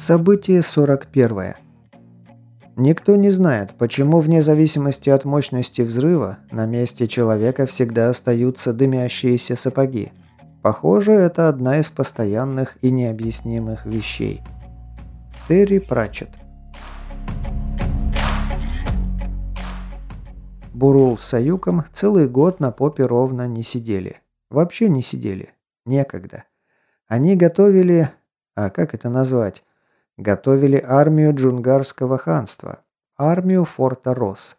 Событие 41. Никто не знает, почему вне зависимости от мощности взрыва на месте человека всегда остаются дымящиеся сапоги. Похоже, это одна из постоянных и необъяснимых вещей. Терри Пратчетт Бурул с Саюком целый год на попе ровно не сидели. Вообще не сидели. Некогда. Они готовили... А как это назвать? Готовили армию джунгарского ханства. Армию форта Рос.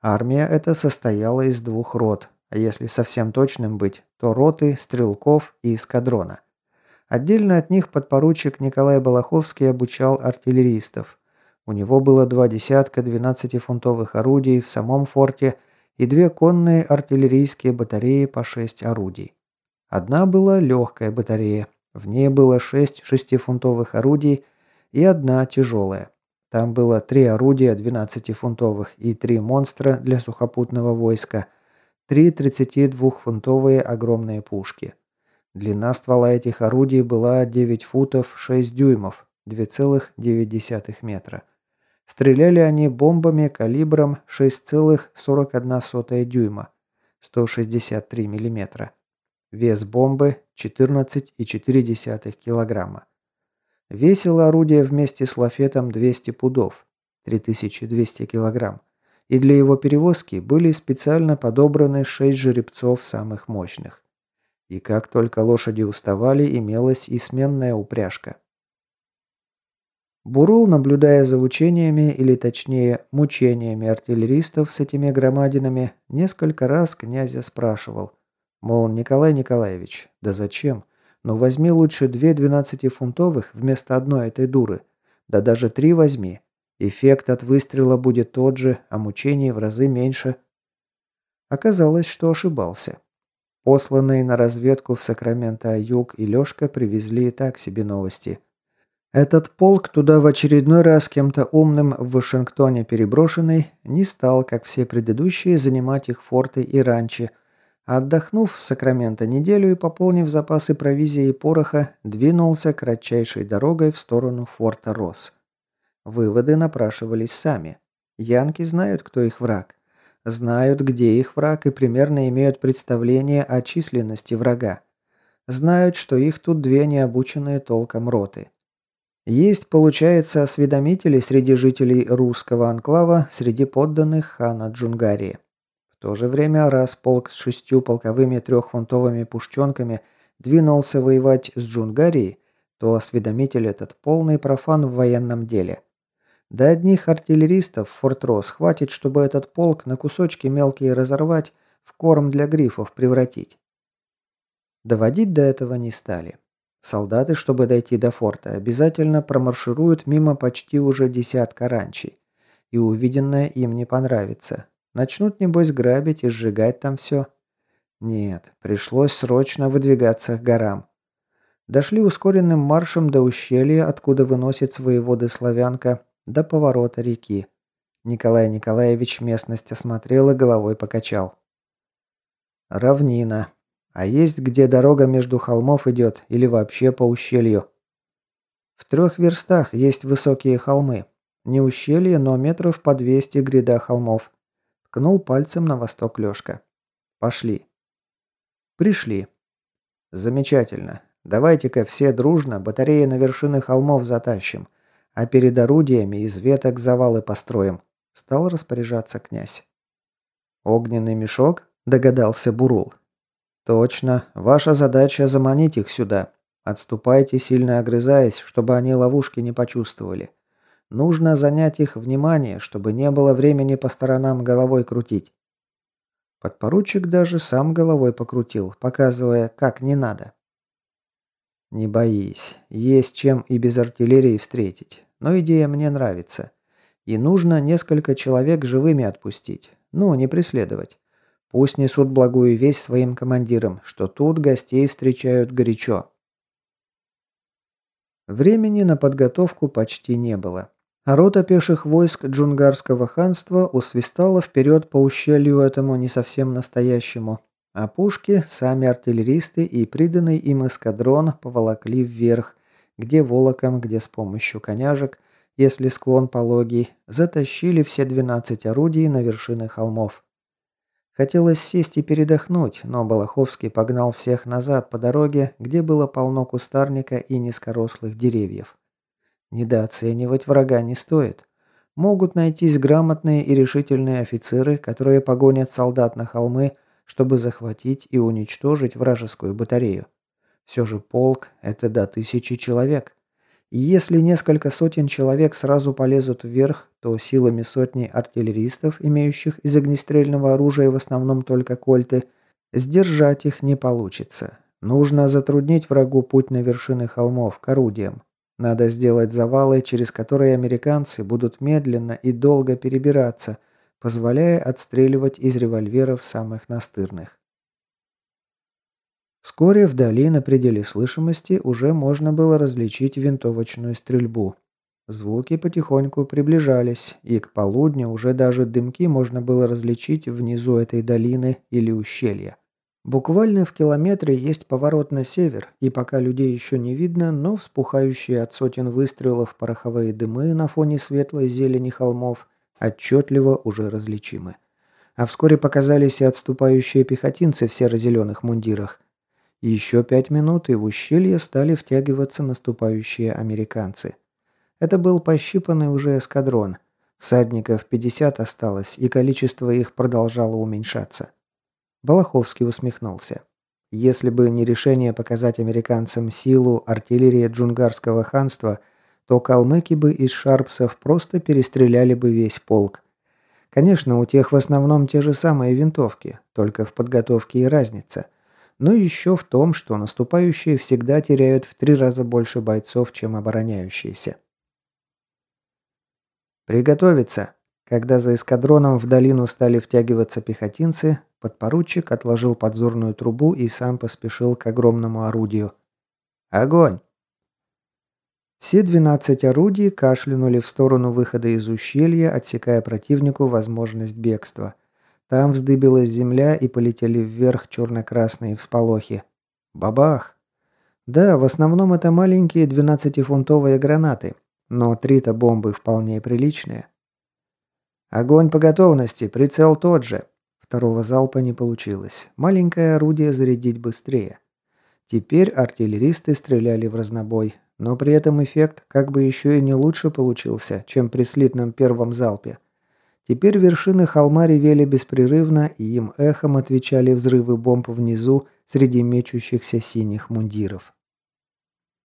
Армия эта состояла из двух рот, а если совсем точным быть, то роты, стрелков и эскадрона. Отдельно от них подпоручик Николай Балаховский обучал артиллеристов. У него было два десятка 12-фунтовых орудий в самом форте и две конные артиллерийские батареи по шесть орудий. Одна была легкая батарея, в ней было шесть шестифунтовых орудий и одна тяжелая. Там было три орудия 12-фунтовых и три монстра для сухопутного войска, три 32-фунтовые огромные пушки. Длина ствола этих орудий была 9 футов 6 дюймов, 2,9 метра. Стреляли они бомбами калибром 6,41 дюйма, 163 мм. Вес бомбы 14,4 килограмма. Весило орудие вместе с лафетом 200 пудов, 3200 килограмм, и для его перевозки были специально подобраны 6 жеребцов самых мощных. И как только лошади уставали, имелась и сменная упряжка. Бурул, наблюдая за учениями, или точнее мучениями артиллеристов с этими громадинами, несколько раз князя спрашивал, мол, Николай Николаевич, да зачем? Но возьми лучше две двенадцатифунтовых вместо одной этой дуры. Да даже три возьми. Эффект от выстрела будет тот же, а мучений в разы меньше. Оказалось, что ошибался. Посланные на разведку в Сакраменто Юг и Лёшка привезли и так себе новости. Этот полк, туда в очередной раз кем-то умным в Вашингтоне переброшенный, не стал, как все предыдущие, занимать их форты и ранчи – Отдохнув в Сакраменто неделю и пополнив запасы провизии и пороха, двинулся кратчайшей дорогой в сторону форта Росс. Выводы напрашивались сами. Янки знают, кто их враг. Знают, где их враг и примерно имеют представление о численности врага. Знают, что их тут две необученные толком роты. Есть, получается, осведомители среди жителей русского анклава, среди подданных хана Джунгарии то же время, раз полк с шестью полковыми трехфунтовыми пушченками двинулся воевать с Джунгарией, то осведомитель этот полный профан в военном деле. До одних артиллеристов Форт Росс хватит, чтобы этот полк на кусочки мелкие разорвать, в корм для грифов превратить. Доводить до этого не стали. Солдаты, чтобы дойти до форта, обязательно промаршируют мимо почти уже десятка ранчей. И увиденное им не понравится. Начнут, небось, грабить и сжигать там все. Нет, пришлось срочно выдвигаться к горам. Дошли ускоренным маршем до ущелья, откуда выносит свои воды славянка, до поворота реки. Николай Николаевич местность осмотрел и головой покачал. Равнина. А есть где дорога между холмов идет или вообще по ущелью? В трех верстах есть высокие холмы. Не ущелье, но метров по 200 гряда холмов. Ткнул пальцем на восток Лёшка. «Пошли». «Пришли». «Замечательно. Давайте-ка все дружно батареи на вершины холмов затащим, а перед орудиями из веток завалы построим», – стал распоряжаться князь. «Огненный мешок?» – догадался Бурул. «Точно. Ваша задача заманить их сюда. Отступайте, сильно огрызаясь, чтобы они ловушки не почувствовали. Нужно занять их внимание, чтобы не было времени по сторонам головой крутить. Подпоручик даже сам головой покрутил, показывая, как не надо. Не боись, есть чем и без артиллерии встретить. Но идея мне нравится. И нужно несколько человек живыми отпустить. Ну, не преследовать. Пусть несут благую весть своим командирам, что тут гостей встречают горячо. Времени на подготовку почти не было. Рота пеших войск джунгарского ханства усвистала вперед по ущелью этому не совсем настоящему, а пушки, сами артиллеристы и приданный им эскадрон поволокли вверх, где волоком, где с помощью коняжек, если склон пологий, затащили все 12 орудий на вершины холмов. Хотелось сесть и передохнуть, но Балаховский погнал всех назад по дороге, где было полно кустарника и низкорослых деревьев. Недооценивать врага не стоит. Могут найтись грамотные и решительные офицеры, которые погонят солдат на холмы, чтобы захватить и уничтожить вражескую батарею. Все же полк – это до тысячи человек. И если несколько сотен человек сразу полезут вверх, то силами сотни артиллеристов, имеющих из огнестрельного оружия в основном только кольты, сдержать их не получится. Нужно затруднить врагу путь на вершины холмов к орудиям. Надо сделать завалы, через которые американцы будут медленно и долго перебираться, позволяя отстреливать из револьверов самых настырных. Вскоре вдали на пределе слышимости уже можно было различить винтовочную стрельбу. Звуки потихоньку приближались, и к полудню уже даже дымки можно было различить внизу этой долины или ущелья. Буквально в километре есть поворот на север, и пока людей еще не видно, но вспухающие от сотен выстрелов пороховые дымы на фоне светлой зелени холмов отчетливо уже различимы. А вскоре показались и отступающие пехотинцы в серо-зеленых мундирах. Еще пять минут, и в ущелье стали втягиваться наступающие американцы. Это был пощипанный уже эскадрон. Всадников 50 осталось, и количество их продолжало уменьшаться. Балаховский усмехнулся. Если бы не решение показать американцам силу артиллерии джунгарского ханства, то калмыки бы из шарпсов просто перестреляли бы весь полк. Конечно, у тех в основном те же самые винтовки, только в подготовке и разница. Но еще в том, что наступающие всегда теряют в три раза больше бойцов, чем обороняющиеся. «Приготовиться!» Когда за эскадроном в долину стали втягиваться пехотинцы, подпоручик отложил подзорную трубу и сам поспешил к огромному орудию. «Огонь!» Все 12 орудий кашлянули в сторону выхода из ущелья, отсекая противнику возможность бегства. Там вздыбилась земля и полетели вверх черно-красные всполохи. Бабах! Да, в основном это маленькие 12-фунтовые гранаты, но три-то бомбы вполне приличные. Огонь по готовности, прицел тот же. Второго залпа не получилось. Маленькое орудие зарядить быстрее. Теперь артиллеристы стреляли в разнобой, но при этом эффект как бы еще и не лучше получился, чем при слитном первом залпе. Теперь вершины холма ревели беспрерывно, и им эхом отвечали взрывы бомб внизу среди мечущихся синих мундиров.